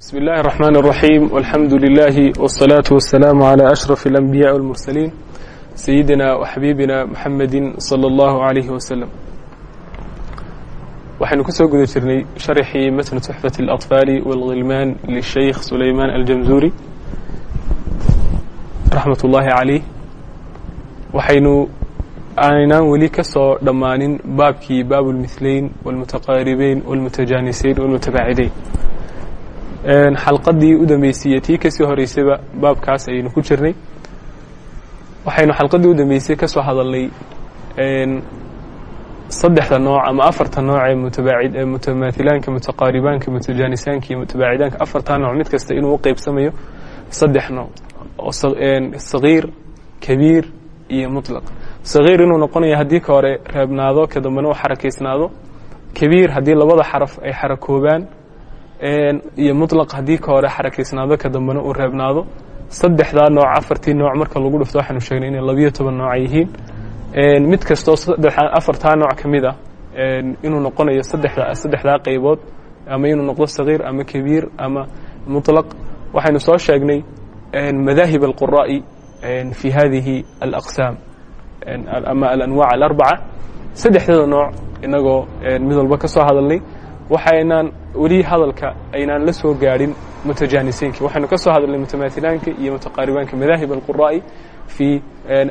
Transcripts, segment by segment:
بسم الله الرحمن الرحيم والحمد لله والصلاة والسلام على أشرف الأنبياء والمرسلين سيدنا وحبيبنا محمد صلى الله عليه وسلم waxaynu ku soo guda jirnay sharxii matn تxfaة الأطفاal والغilman للشhaykh sulayman aljamzuri raxmat ullaahi عalيh waxaynu aanaan weli ka soo dhammaanin baabkii baab اlmiثlayn والmutaqaaribeyn والmutajaaniseyn والmutabaacideyn xalqadii u dambeysay tii ka sii horeysayba baabkaas ayaynu ku jirnay. Waxaynu xalqadii u dambeysay ka hadalnay saddexda nooc ama afarta nooc ee mutabaacid ee mutamaathilaanka mutaqaaribaanka mutajaanisaanka iyo mutabaacidaanka. Afartaa nooc mid kasta inuu u qeybsamayo saddex nooc oo sagiir kabiir iyo mutlaq. Sagiir inuu noqonayo haddii ka hore reebnaado ka dambena u xarakaysnaado. Kabiir haddii labada xaraf ay xarakoobaan iyo muطlaq haddii ka hore xarakaysnaado ka dambena uu reebnaado saddexdaa nooc afartii nooc marka lagu dhufto waxaanu sheegnay inay labiyo toban nooc ay yihiin. Mid kastoo afartaa nooc ka mid ah inuu noqonayo saddexda saddexdaa qaybood ama inuu noqdo sagiir ama kabiir ama muطlaq waxaynu soo sheegnay madaahib alquraa'i fi hadihi alaqsaam ama alanwac alarbaca. Saddexdada nooc inagoo mid walba ka soo hadalnay waxaynaan weli hadalka aynaan la soo gaadhin mutajaanisiinki. Waxaynu ka soo hadalnay mutamaathilaanka iyo mutaqaaribaanka madaahib alquraa'i fi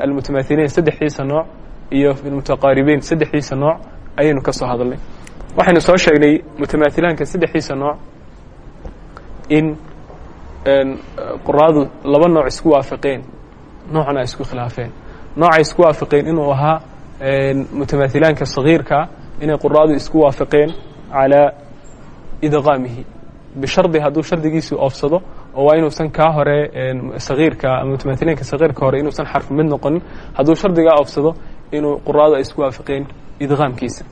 almutamaathilain saddexdiisa nooc iyo mutaqaaribeyn saddexdiisa nooc ayaynu ka soo hadalnay. Waxaynu soo sheegnay mutamaathilaanka saddexdiisa nooc in quraadu laba nooc isku waafaqeen noocna ay isku khilaafeen. Noocay isku waafaqeen inuu ahaa mutamaathilaanka sagiirkaa inay quraadu isku waafaqeen calى idqaamihi bishardi hadduu shardigiisii oofsado oo waa inuusan kaa hore sagiirka ama mutamahilaanka sagiirka hore inuusan xarf mid noqonin hadduu shardigaa oofsado inuu quraadu ay isku waafaqeen idqaamkiisa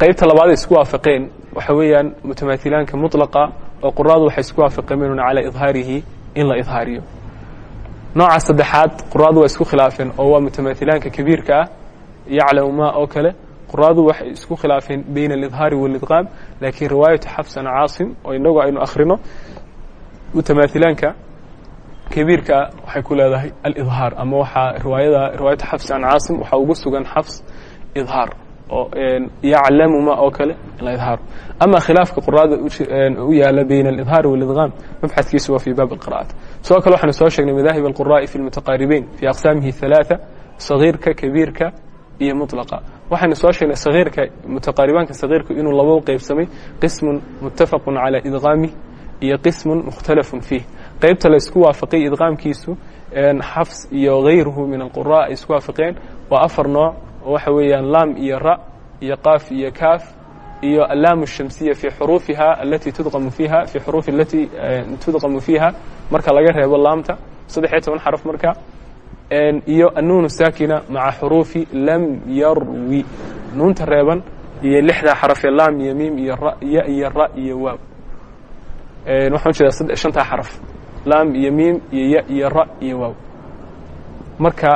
qeybta labaad ay isku waafaqeen waxa weeyaan mutamahilaanka muطlaqa oo quraadu waxay isku waafaqeen minun calى idhaarihi in la idhaariyo. Nooca saddexaad quraadu waa isku khilaafeen oo waa mutamahilaanka kabiirka ah yaclamu ma oo kale quraadu waxay isku khilaafeen bayna alidhaari wاlidqaam lakiin riwaayatu xafsan caasim oo inagu aynu akhrino mutamaathilaanka kabiirka waxay ku leedahay alidhaar ama waxaa riwaayada riwaayatu xafsan caasim waxaa ugu sugan xafs idhaar oo yaclamu ma oo kale idhaar ama khilaafka quraada u yaala bayna alidhaari wاlidqaam mabxadkiisu waa fi baab اlqira'at sidoo kale waxaanu soo sheegnay madaahib alquraa'i fi lmutaqaaribeyn fi aqsaamihi ثalaaثa sagiirka kabiirka iyo muطlaqa waxaynu soo sheegnay sahiirka mutaqaaribaanka sahiirku inuu laba qaybsamay qismun muttafaqun calaa idqaamih iyo qismun mukhtalafun fiih. Qaybta la isku waafaqay idqaamkiisu xafs iyo hayruhu min alqura ay isku waafaqeen waa afar nooc oo waxa weeyaan laam iyo ra iyo qaaf iyo kaaf iyo allaam الshamsiya fii xuruufiha alatii tudqamu fiiha fii xuruufi alatii tudqamu fiiha marka laga reebo laamta saddex iyo toban xaraf marka iyo anuun saakina maca xuruufi lam yarwi. Nuunta reeban iyo lixdaa xarafee laam iyo miim iyo ra ya iyo ra iyo waaw waxaan u jeedaa shantaa xaraf laam iyo miim iyo ya iyo ra iyo waaw marka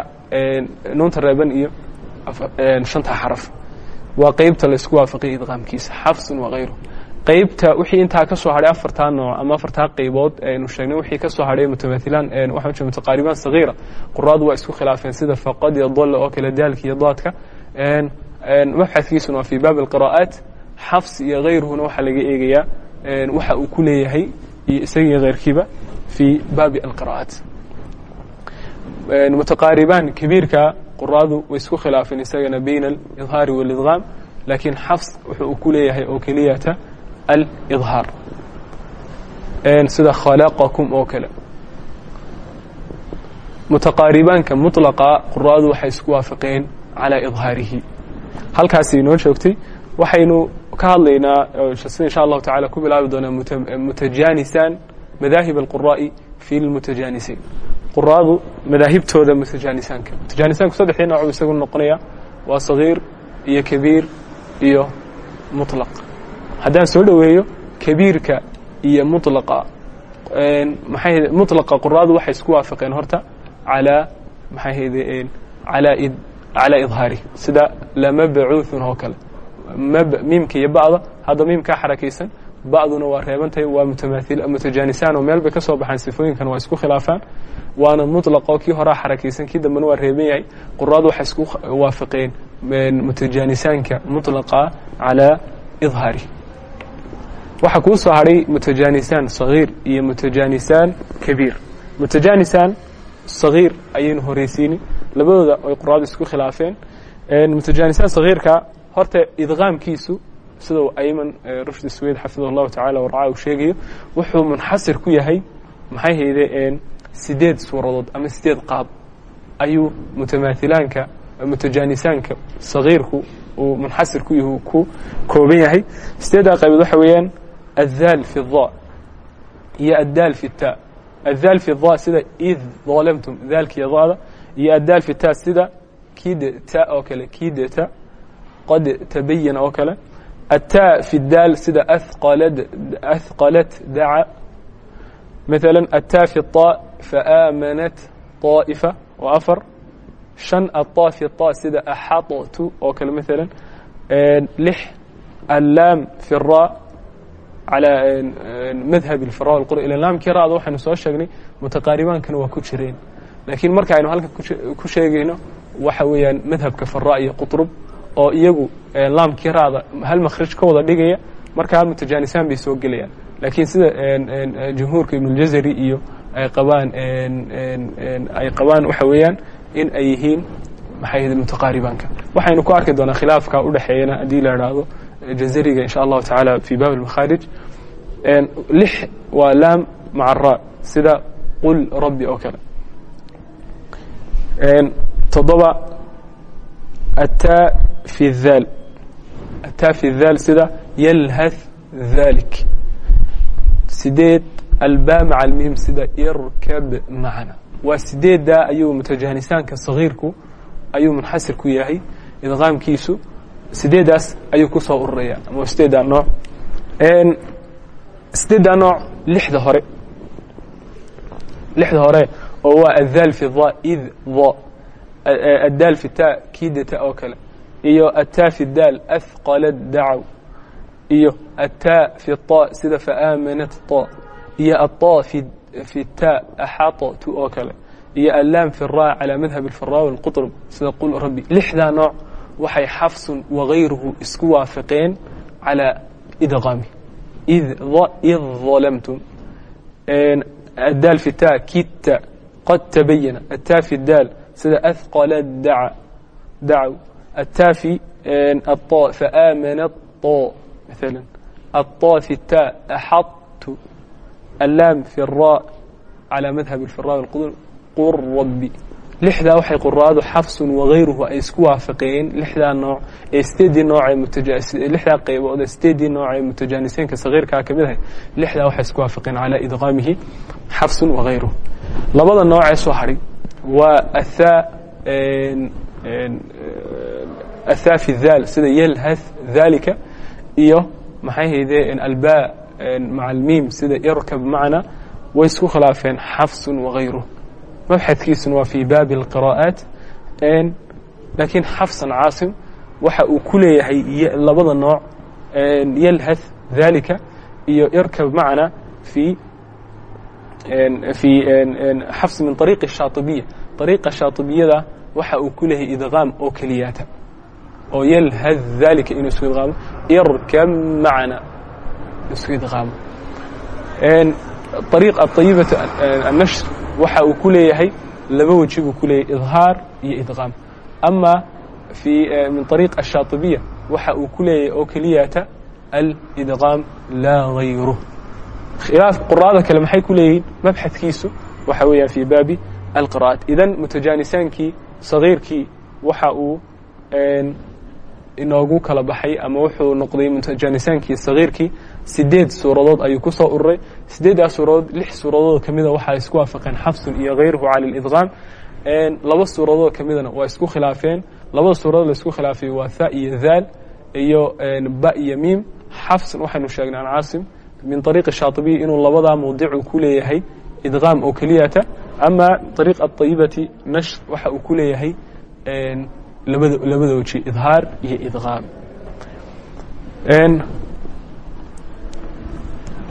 nuunta reeban iyo shantaa xaraf. Waa qeybta la isku waafaqay idqaamkiisa. Xafsun wakayru qeybta wixii intaa ka soo afartaa nooc ama afartaa qaybood aynu sheegnay wixii ka soo hadhay waxaan jee mutaqaaribaan sagiira. Quraadu waa isku khilaafeen sida faqad iyo dolle oo kale daalka iyo doodka mabxadkiisuna waa fi baab alqira'aat xafs iyo hayruhuna waxaa laga eegayaa waxa uu ku leeyahay iyo isagiyo keyrkiiba fi baabi alqira'aat mutaqaaribaan kabiirka quraadu way isku khilaafeen isagana bayna alidhaari wاlidqaam lakiin xafs wuxuu ku leeyahay oo keliyata alidhaar sida khalaqakum oo kale mutaqaaribaanka mutlaqa quraadu waxay isku waafaqeen calaa idhaarihi halkaasi inoo joogtay waxaynu ka hadlaynaa insha allahu tacala ku bilaabi doonaa mutajaanisaan madaahib alquraa'i fi lmutajaanisayn quraadu madaahibtooda mutajaanisaanka mutajaanisaanku saddexdii nooc isagu noqonaya waa sagiir iyo kabiir iyo mutlaq haddaan soo dhoweeyo kabiirka iyo mulaqa maxay mulaqa quraadu waxay isku waafaqeen horta calaa maxayhde alaa calaa idhaari sida lamabacuuun oo kale. Miimka iyo ba'da hadda miimkaa xarakaysan ba'duna waa reeban waa mutamail mutajaanisaan oo meel ka soo baxaan sifooyinkan waa isku khilaafaan. Waana mutlaqoo kii horaa xarakaysan kii dambena waa reeban yahay quraadu waxay isku waafaqeen mutajanisaanka mutlaqa calaa idhaari waxaa kuu soo hadhay mutajanisaan sahiir iyo mutajanisaan kabiir. Mutajanisaan sahiir ayaynu horeysiini. Labadooda ay quraadu isku khilaafeen. Mutajanisaan sahiirka horta idqaamkiisu sidau ayman rushdi sweyd xafidh اllahu tacala warca uu sheegayo wuxuu munxasir ku yahay maxay hayde sideed suuradood ama sideed qaab ayuu mutamailaanka mutajanisaanka sahiirku uu munxasir ku yahu ku kooban yahay. Sideeddaa qaybood waxa weeyaan الذال في الضاء iyo الdاl في الtاء الdاl في الضاء sida إذ ظلمتم daalkiiyo ضada iyo الdاl في الtاء sida kid ta oo kale kidta qad تبين oo kale الtاء في الdاl sida أثqلd أثqلت dacا مثلا الtاء في الطاء فآmنت طائفة waa أفر شhan الطاء في الطاء sida أxaطت oo kale مثلا لح اللام في الراء calى madhab اlfara اlqur ila laamkii ra'da waxaynu soo sheegnay mutaqaaribaankana waa ku jireen laakiin marka aynu halkan ku sheegayno waxa weeyaan madhabka fara iyo quطrub oo iyagu laamkii ra'da hal makhraj ka wada dhigaya marka hal mutajaanisaan bay soo gelayaan laakiin sida jumhuurka ibn اljazari iyo ay qabaan ay qabaan waxa weeyaan in ay yihiin maxay ahayd mutaqaaribaanka waxaynu ku arki doonaa khilaafka udhexeeyana haddii la idhaahdo jazariga insha allahu tacaala fi bab اlmakhaarij lix waa laam maca ra sida qul rabbi oo kale toddoba ataa fi haal ataa fi haal sida yalhath dhalik sideed albaa maca almihim sida yarkab macana waa sideeddaa ayuu mutajahnisaanka sagiirku ayuu munxasir ku yahay idqaamkiisu sideedaas ayuu ku soo ururaya ama sideeddaa nooc. Sideeddaa nooc lixda hore. Lixda hore oo waa addaal fi da id da addaal fi ta kiidata oo kale. Iyo ataa fi daal ahqalad dacaw iyo ataa fi ta sida faaamanat ta iyo ata fi ta axaato tu oo kale. Iyo allaam fi ra calaa madhab alfaraa walqutrb sida qul rabbi. Lixdaa nooc waxay xafsun wagayruhu isku waafaqeen calىa idqaami id ظalamtum addaal fi ta kidta qad tabayana ataa fi daal sida athqala daca dacaw ataa fi aلطa faamana طa مثلا الطا في التاء أحط اللام في الراء على مذهب الفراء والقدر قر ربي lixdaa waxay quraadu xafsun wagayruhu ay isku waafaqeen lixdaa nooc ee sideedii nooc lixdaa qaybood ee sideedii nooc ee mutajaaniseenka sagiirkaa ka mid ahay lixdaa waxay isku waafaqeen calaa idqaamihi xafsun wagayruhu labada nooc ee soo hadhay waa athaa athaa fi daal sida yalhath daalika iyo maxay haydee albaa maca almiim sida irkab macna way isku khilaafeen xafsun wagayruh mabxadkiisuna waa fii baabi اlqira'aat laakiin xafsan caasim waxa uu ku leeyahay labada nooc. Yalhath dalika iyo irkab macna fii fii xafs min ariiqi shaaibiya ariiqa shaaibiyada waxa uu ku leeyahay idqaam oo keliyaata oo yalhad dalika inuu isku idqaamo irkab macna isku idqaamo ariiq aayibata annashr waxa uu ku leeyahay laba weji buu ku leeyahay idhaar iyo idqaam ama fii eh, min طariiq ashaatibiya waxa uu ku leeyahay oo keliyata alidqaam laa hayruh khilaaf quraada kale maxay ku leeyihiin? Mabxadkiisu waxa weeyaan fii baabi alqira'aat. Idan mutajanisaankii sagiirkii waxa uu inoogu kala baxay ama wuxuu noqday mutajanisaankii sagiirkii sideed suuradood ayuu ku soo ururay sideeddaas suuradood lix suuradood ka mida waxaa isku waafaqeen xafsun iyo hayruhu cala lidqaam laba suuradood ka midana waa isku khilaafeen. Labada suuradood la isku khilaafay waa tha iyo daal iyo ba iyo miim. Xafsun waxaynu sheegnay an caasim min ariiqi shaaibiyi inuu labadaa mawdicu ku leeyahay idqaam oo keliyata. Ama ariiq aayibati nashr waxa uu ku leeyahay labada weji idhaar iyo idqaam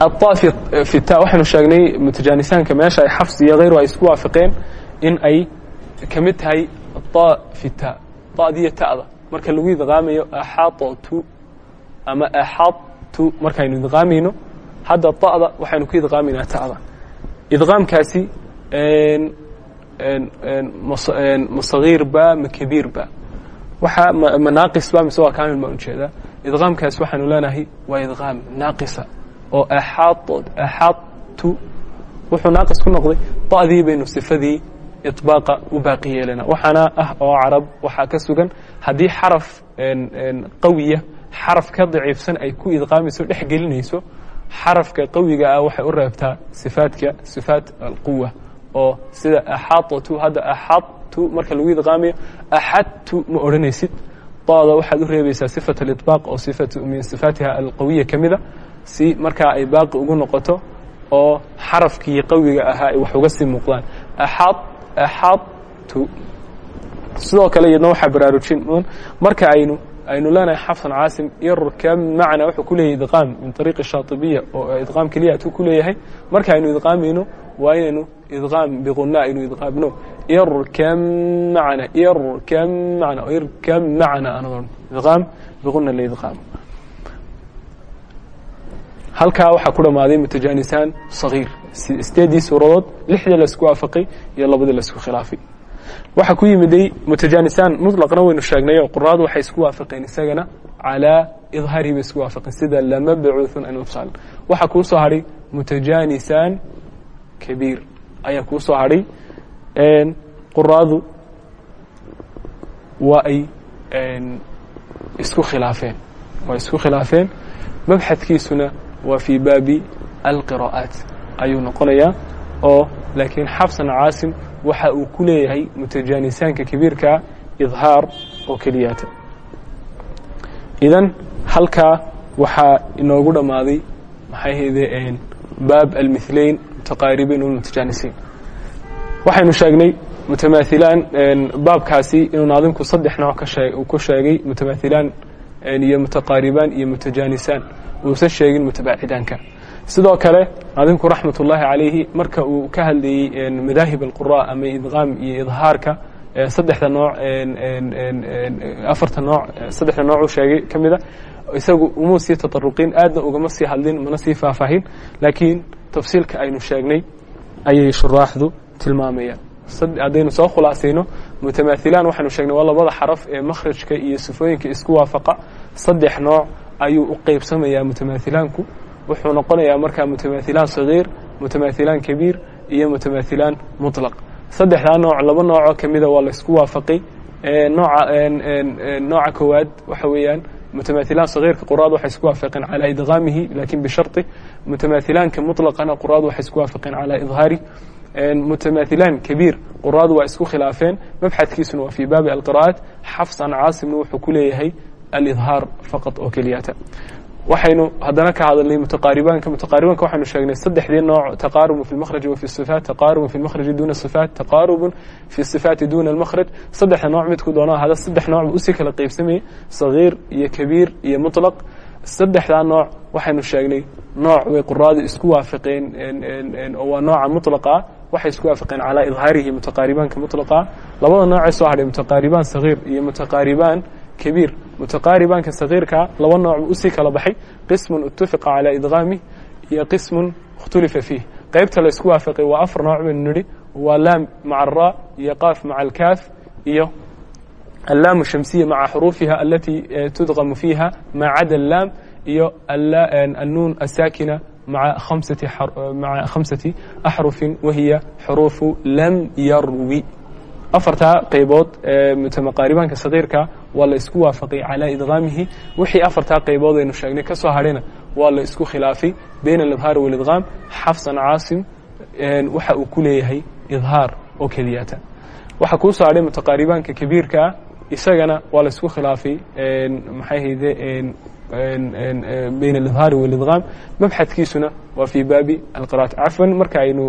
waxaynu sheegnay mutajaanisaanka meesha ay xafs iyo hayru ay isku waafaqeen in ay ka mid tahay ta fi ta tadiyo ta'da marka lagu idqaamayo axaatu ama axaatu markaynu idqaamayno hadda ta'da waxaynu ku idqaamayna ta'da idqaamkaasi masagiir ba ma kabiir ba waxa ma naaqis ba mise waa kaamil baan u jeedaa idqaamkaasi waxaynu leenahay waa idqaam naaqisa oo axaadtu wuxuu naaqis ku noqday da'dii baynu sifadii iطbaaqa u baaqi yeelana. Waxaana ah oo carab waxaa ka sugan haddii xaraf qawiya xaraf ka daciifsan ay ku idqaamayso dhex gelinayso xarafka qawiga ah waxay u reebtaa sifaadka sifaat alquwa oo sida axaadtu hadda axadtu marka lagu idqaamayo axadtu ma odhanaysid. Dada waxaad u reebaysaa sifat aliطbaaq oo min sifaatiha alqawiya ka mida si markaa ay baaqi ugu noqoto oo xarafkii qawiga ahaa ay wax uga sii muuqdaan. Axaad axaadtu sidoo kale iyadna waxaa baraarujin marka aynu aynu leenahay xafsan caasim yarkam macna wuxuu ku leeyahay idqaam min ariiqi shaatibiya oo idqaam keliya atuu ku leeyahay. Marka aynu idqaamayno waa inaynu idqaam biquna aynu idqaamno. Irkam macna irkam macna irkam macna anadoo idqaam biquna la idqaamo halkaa waxaa ku dhammaaday mutajaanisaan sagiir. Sideedii suuradood lixdii la isku waafaqay iyo labadii la isku khilaafay. Waxaa ku yimiday mutajaanisaan muطlaqna waynu sheegnay oo quraadu waxay isku waafaqeen isagana calaa idhaari bay isku waafaqeen sida lamabcuuثun an yufsal waxaa kuu soo hadhay mutajaanisaan kabiir. Ayaa kuu soo hadhay quraadu waa ay isku khilaafeen. Waa isku khilaafeen. Mabxadkiisuna waa fii baabi alqira'aat ayuu noqonayaa oo laakiin xafsan caasim waxa uu ku leeyahay mutajaanisaanka kabiirkaa idhaar oo keliyaata. Idan halkaa waxaa inoogu dhammaaday maxay hayde baab almithlayn mutaqaaribiin walmutajaanisiin waxaynu sheegnay mutamaahilaan baabkaasi inuu naadimku saddex nooc ka shee ku sheegay mutamaahilaan iyo mutaqaaribaan iyo mutajaanisaan uusan sheegin mutabaacidaanka. Sidoo kale naadimku raxmat ullaahi calayhi marka uu ka hadlayey madaahib alqura ama idqaam iyo idhaarka saddexda nooc afarta nooc saddexda nooc uu sheegay ka mida isagu umuu sii tataruqin aadna ugama sii hadlin mana sii faahfaahin. Laakiin tafsiilka aynu sheegnay ayay shuraaxdu tilmaamayaan haddaynu soo khulaasayno mutamaahilaan waxaynu sheegnay waa labada xaraf ee makhrijka iyo sifooyinka isku waafaqa. Saddex nooc ayuu u qeybsamayaa mutamaahilaanku wuxuu noqonayaa markaa mutamaahilaan sagiir mutamaahilaan kabiir iyo mutamaahilaan mutlaq. Saddexdaa nooc laba noocoo ka mida waa laysku waafaqay. Nooca koowaad waxa weeyaan mutamaahilaan sagiirka quraadu waxay isku waafaqeen calaa idqaamihi laakin bisharti mutamaahilaanka mutlaqana quraadu waxay isku waafaqeen calaa idhaari mutamaahilaan kabiir. Quraadu waa isku khilaafeen. Mabxadkiisuna waa fii baabi alqira'aat. Xafsan caasimna wuxuu ku leeyahay alidhaar faqad oo keliyata. Waxaynu haddana ka hadalnay mutaqaaribaanka. Mutaqaaribaanka waxaynu sheegnay saddexdii nooc. Taqaarubun fi lmakhraji wa fi sifaat. Taqaarubun fi lmakhraji duna sifaat. Taqaarubun fi sifaati duna almakhraj. Saddexda nooc midku doono hada. Saddex nooc buu u sii kala qeybsamayey sagiir iyo kabiir iyo muطlaq saddexdaa nooc waxaynu sheegnay nooc way quraadu isku waafaqeen oo waa nooca muطlaqa waxay isku waafaqeen calaa idhaarihi mutaqaaribaanka muطlaqa labada noocee soo hadhay mutaqaaribaan sagiir iyo mutaqaaribaan kabiir. Mutaqaaribaanka sagiirka laba nooc u sii kala baxay. Qismun itafiqa calaa idqaamih iyo qismun اkhtulifa fiih. Qeybta la waafaqay waa afar nooc baynu nidhi. Waa laam maca ara iyo qaaf maca alkaaf iyo allaam shamsiya maca xuruufiha alati tudqamu fiiha ma cada allaam iyo annuun asaakina maca khamsati maca khamsati axrufin wahiya xuruufu lam yarwi afartaa qaybood ee mutamaqaaribaanka sagiirka waa la isku waafaqay calaa idqaamihi wixii afartaa qaybood aynu sheegnay ka soo hadhayna waa la isku khilaafay bayn alidhaar walidqaam xafsan caasim waxa uu ku leeyahay idhaar oo keliyata waxaa kuu soo hadhay mutaqaaribaanka kabiirkaa isagana waa la isku khilaafay maxay hayde bayn alidhaari walidqaam mabxadkiisuna waa fii baabi alqira'at. Cafwan marka aynu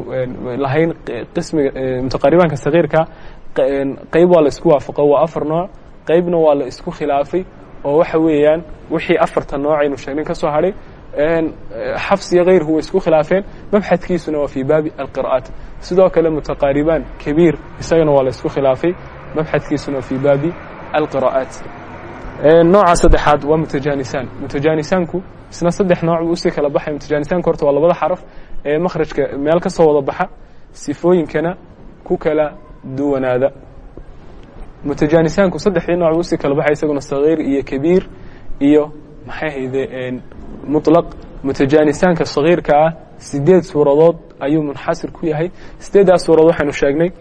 lahayn qismiga mutaqaaribaanka sagiirka qayb waa la isku waafaqo waa afar nooc. Qaybna waa la isku khilaafay oo waxa weeyaan wixii afarta nooc aynu sheegnin ka soo hadhay xafs iyo kayrhu way isku khilaafeen. Mabxadkiisuna waa fii baabi alqira'aat sidoo kale mutaqaaribaan kabiir isagana waa la isku khilaafay. Mabxadkiisuna waa fii baabi alqira'aat nooca saddexaad waa mutajanisaan mutajanisaanku isna saddex nooc buu u sii kala baxay. Mutajanisaanku horta waa labada xaraf ee makhrajka meel ka soo wada baxa sifooyinkana ku kala duwanaada. Mutajanisaanku saddexdii nooc buu u sii kala baxay isaguna sagiir iyo kabiir iyo maxay hayde muطlaq mutajanisaanka sagiirka ah sideed suuradood ayuu munxasir ku yahay. Sideeddaas suuradood waxaynu sheegnay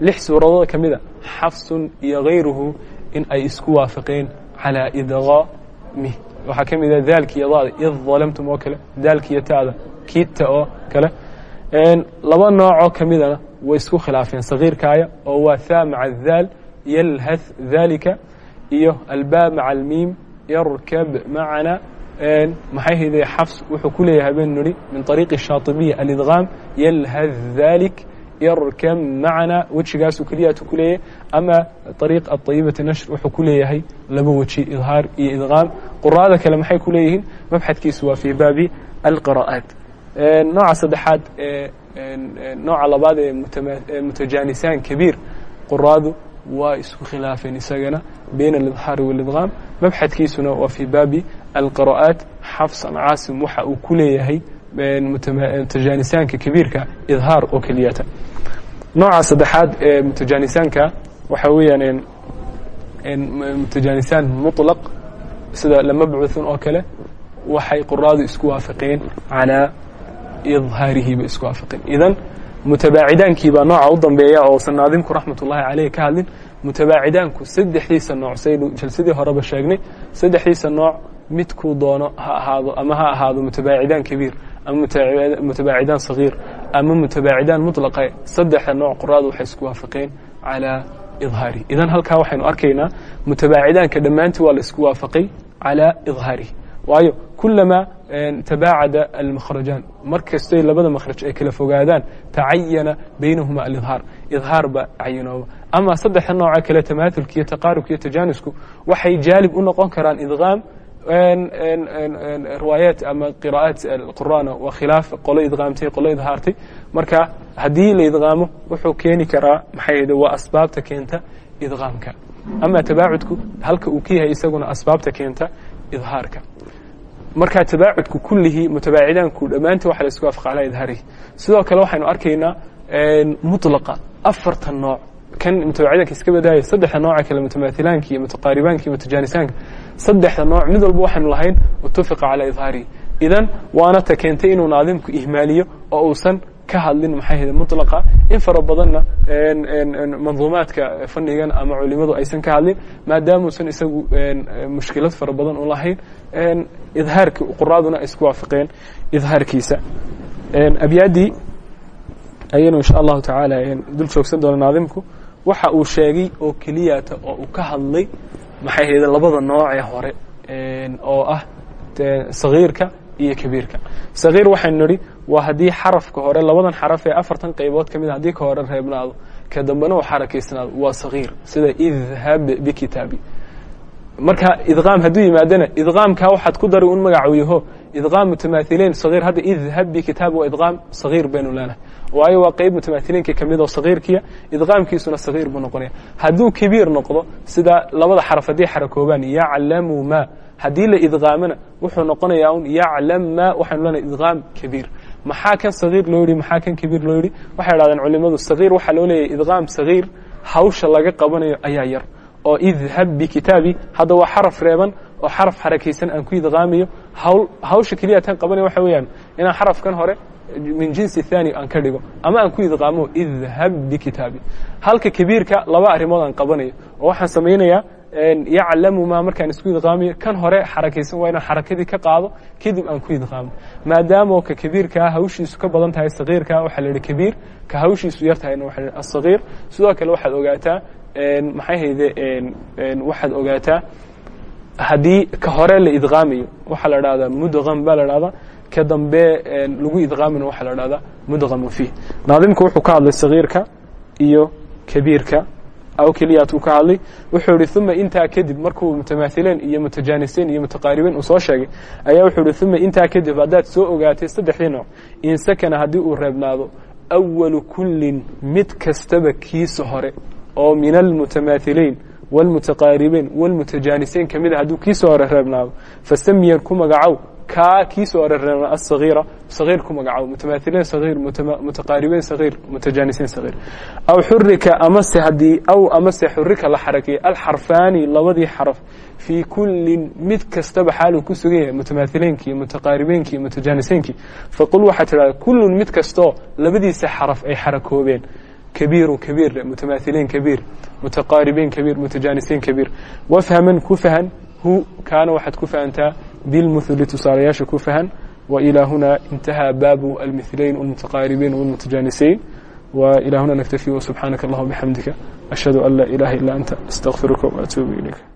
lix suuradooda ka mida ah xafsun iyo hayruhu in ay isku waafaqeen calى idqaamih waxaa ka mida daalki iyo dada id dalamtum oo kale daalki iyo ta'da kiitta oo kale laba noocoo ka midana way isku khilaafeen sagiirkaaya oo waa thaa maca daal yalhath daalika iyo albaa maca almiim yarkab macana maxay hayday xafs wuxuu ku leeyahay baynu nidhi min طariiqi shaatibiya alidqaam yalhath daalik irkam macana wejigaasuu keliyatu ku leeyahay ama ariiq aayibati nashr wuxuu ku leeyahay laba weji idhaar iyo idqaam quraada kale maxay ku leeyihiin? Mabxadkiisu waa fii baabi alqira'aat nooca saddexaad nooca labaad ee mutajaanisaan kabiir quraadu waa isku khilaafeen isagana bayn alidhaari walidqaam mabxadkiisuna waa fii baabi alqira'aat xafsan caasim waxa uu ku leeyahay mutajanisaanka kabiirka idhaar oo keliyata nooca saddexaad ee mutajanisaanka waxa weeyaan mutajanisaan muطlaq sida lamabcuثun oo kale waxay quraadu isku waafaqeen calىa idhaarihi bay isku waafaqeen idan mutabaacidaanki baa nooca u dambeeya oo usan naadimku raxmat ullahi caleyh ka hadlin mutabaacidaanku saddexdiisa nooc saynu jalsadii horeba sheegnay saddexdiisa nooc midkuu doono ha ahaado ama ha ahaado mutabaacidaan kabiir ama mutabaacidaan sagiir ama mutabaacidaan muطlaqa saddexda nooc quraadu waxay isku waafaqeen calىa idhaarihi idan halkaa waxaynu arkaynaa mutabaacidaanka dhammaantii waa la isku waafaqay calىa idhaarihi waayo kulamaa tabaacada almakhrajaan mar kastoy labada makhraj ay kala fogaadaan tacayana baynahuma alidhaar idhaar baa cayinooba ama saddexda nooca kale tamaatulka iyo taqaarubka iyo tajaanusku waxay jaalib u noqon karaan idغaam riwaayaat ama qira'aat qur'aana waa khilaaf qolo idqaamtay qolo idhaartay. Marka haddii la idqaamo wuxuu keeni karaa maxay ede waa asbaabta keenta idqaamka. Ama tabaacudku halka uu ka yahay isaguna asbaabta keenta idhaarka. Marka tabaacudku kullihii mutabaacidaanku dhammaanta waxa la isku afqaalaa idhaarihi sidoo kale waxaynu arkaynaa mutlaqa afartan nooc kan mutabaacidaanka iska badaaya saddexda nooca kale mutamaahilaanka iyo mutaqaaribaanka iyo mutajaanisaanka saddexda nooc mid walba waxaynu lahayn itafiqa calaa idhaarihi idan waana ta keentay inuu naadimku ihmaaliyo oo uusan ka hadlin maxay hade muطlaqa in fara badanna manduumaadka fanigan ama culimadu aysan ka hadlin maadaamuusan isagu mushkilad fara badan u lahayn idhaarki quraaduna ay isku waafaqeen idhaarkiisa. Abyaaddii ayaynu insha allahu tacaala dul joogsan doona naadimku waxa uu sheegay oo keliyata oo uu ka hadlay maxay hayde labada noocee hore oo ah sagiirka iyo kabiirka. Sagiir waxaynu nidhi waa haddii xarafka hore labadan xaraf ee afartan qaybood ka mid a haddii ka hore reebnaado ka dambena uu xarakaysnaado waa sagiir. Sida idhab bikitaabi marka idqaam hadduu yimaadana idqaamkaa waxaad ku dari un magacu idqaam mutamaahilein sagiir hadda idhab bikitaabi waa idqaam sagiir baynu leenahay. Waayo waa qeyb mutamaahilinka ka mid oo sagiirkiya idqaamkiisuna sagiir buu noqonaya hadduu kabiir noqdo sida labada xaraf haddii xarakoobaan yaclamu ma. Haddii la idqaamana wuxuu noqonayaa un yaclam ma waxaynu leenahay idqaam kabiir maxaa kan sagiir loo yidhi maxaa kan kabiir loo yidhi? Waxay idhahdeen culimadu sagiir waxaa loo leeyahy idqaam sagiir hawsha laga qabanayo ayaa yar oo idhab bikitaabi hadda waa xaraf reeban oo xaraf xarakaysan aan ku idqaamayo hawl hawsha keliya tan qabanaya waxa weeyaan inaan xarafkan hore min jinsi thani aan ka dhigo ama aan ku idqaamo idhab bikitaabi. Halka kabiirka laba arrimood aan qabanayo oo waxaan samaynayaa yaclamu ma markaan isku idqaamayo kan hore xarakaysan waa inaan xarakadii ka qaado kadib aan ku idqaamo. Maadaama ka kabiirkaa hawshiisu ka badan tahay sagiirka waxaa la yidhi kabiir ka hawshiisu yar tahayna waxa la yidhi asagiir sidoo kale waxaad ogaataa maxay hayde waxaad ogaataa haddii ka hore la idqaamayo waxaa la dhahdaa mudqam baa la dhahdaa ka dambe lagu idqaamayna waxaa la dhahdaa mudqamu fiih. Naadimku wuxuu ka hadlay sagiirka iyo kabiirka. Aw keliyaat uu ka hadlay. Wuxuu yihi uma intaa kadib markuu mutamaathileen iyo mutajaaniseyn iyo mutaqaaribeyn uu soo sheegay ayaa wuxuu yihi uma intaa kadib haddaad soo ogaatay saddexdii nooc in sakana haddii uu reebnaado awalu kullin mid kastaba kiisa hore oo min almutamaathileyn wاlmutaqaaribeyn wاlmutajaaniseyn ka mid a hadduu kiisa hore reebnaado fasamiyan ku magacow kaa kiisa hore reebna asagiira sagiir ku magacow. Mutamaathileyn sagiir mutaqaaribeyn sagiir mutajaaniseyn sagiir. Aw xurika amase haddii aw amase xurika la xarakeeyey alxarfaani labadii xaraf fii kullin mid kastaba xaaluu ku sugan yahay mutamaathileynki mutaqaaribeynkii mutajaaniseynki. Faqul waxaa tidhahda kullun mid kastoo labadiisa xaraf ay xarakoobeen كبير كبير متماثلين كبير متقاربين كبير متجانسين كبير وافهما كفها هو كان واحد كفها أنت بالمثل تصارياش كفها وإلى هنا انتهى باب المثلين والمتقاربين والمتجانسين وإلى هنا نكتفي وسبحانك اللهم وبحمدك أشهد أن لا إله إلا أنت استغفرك وأتوب إليك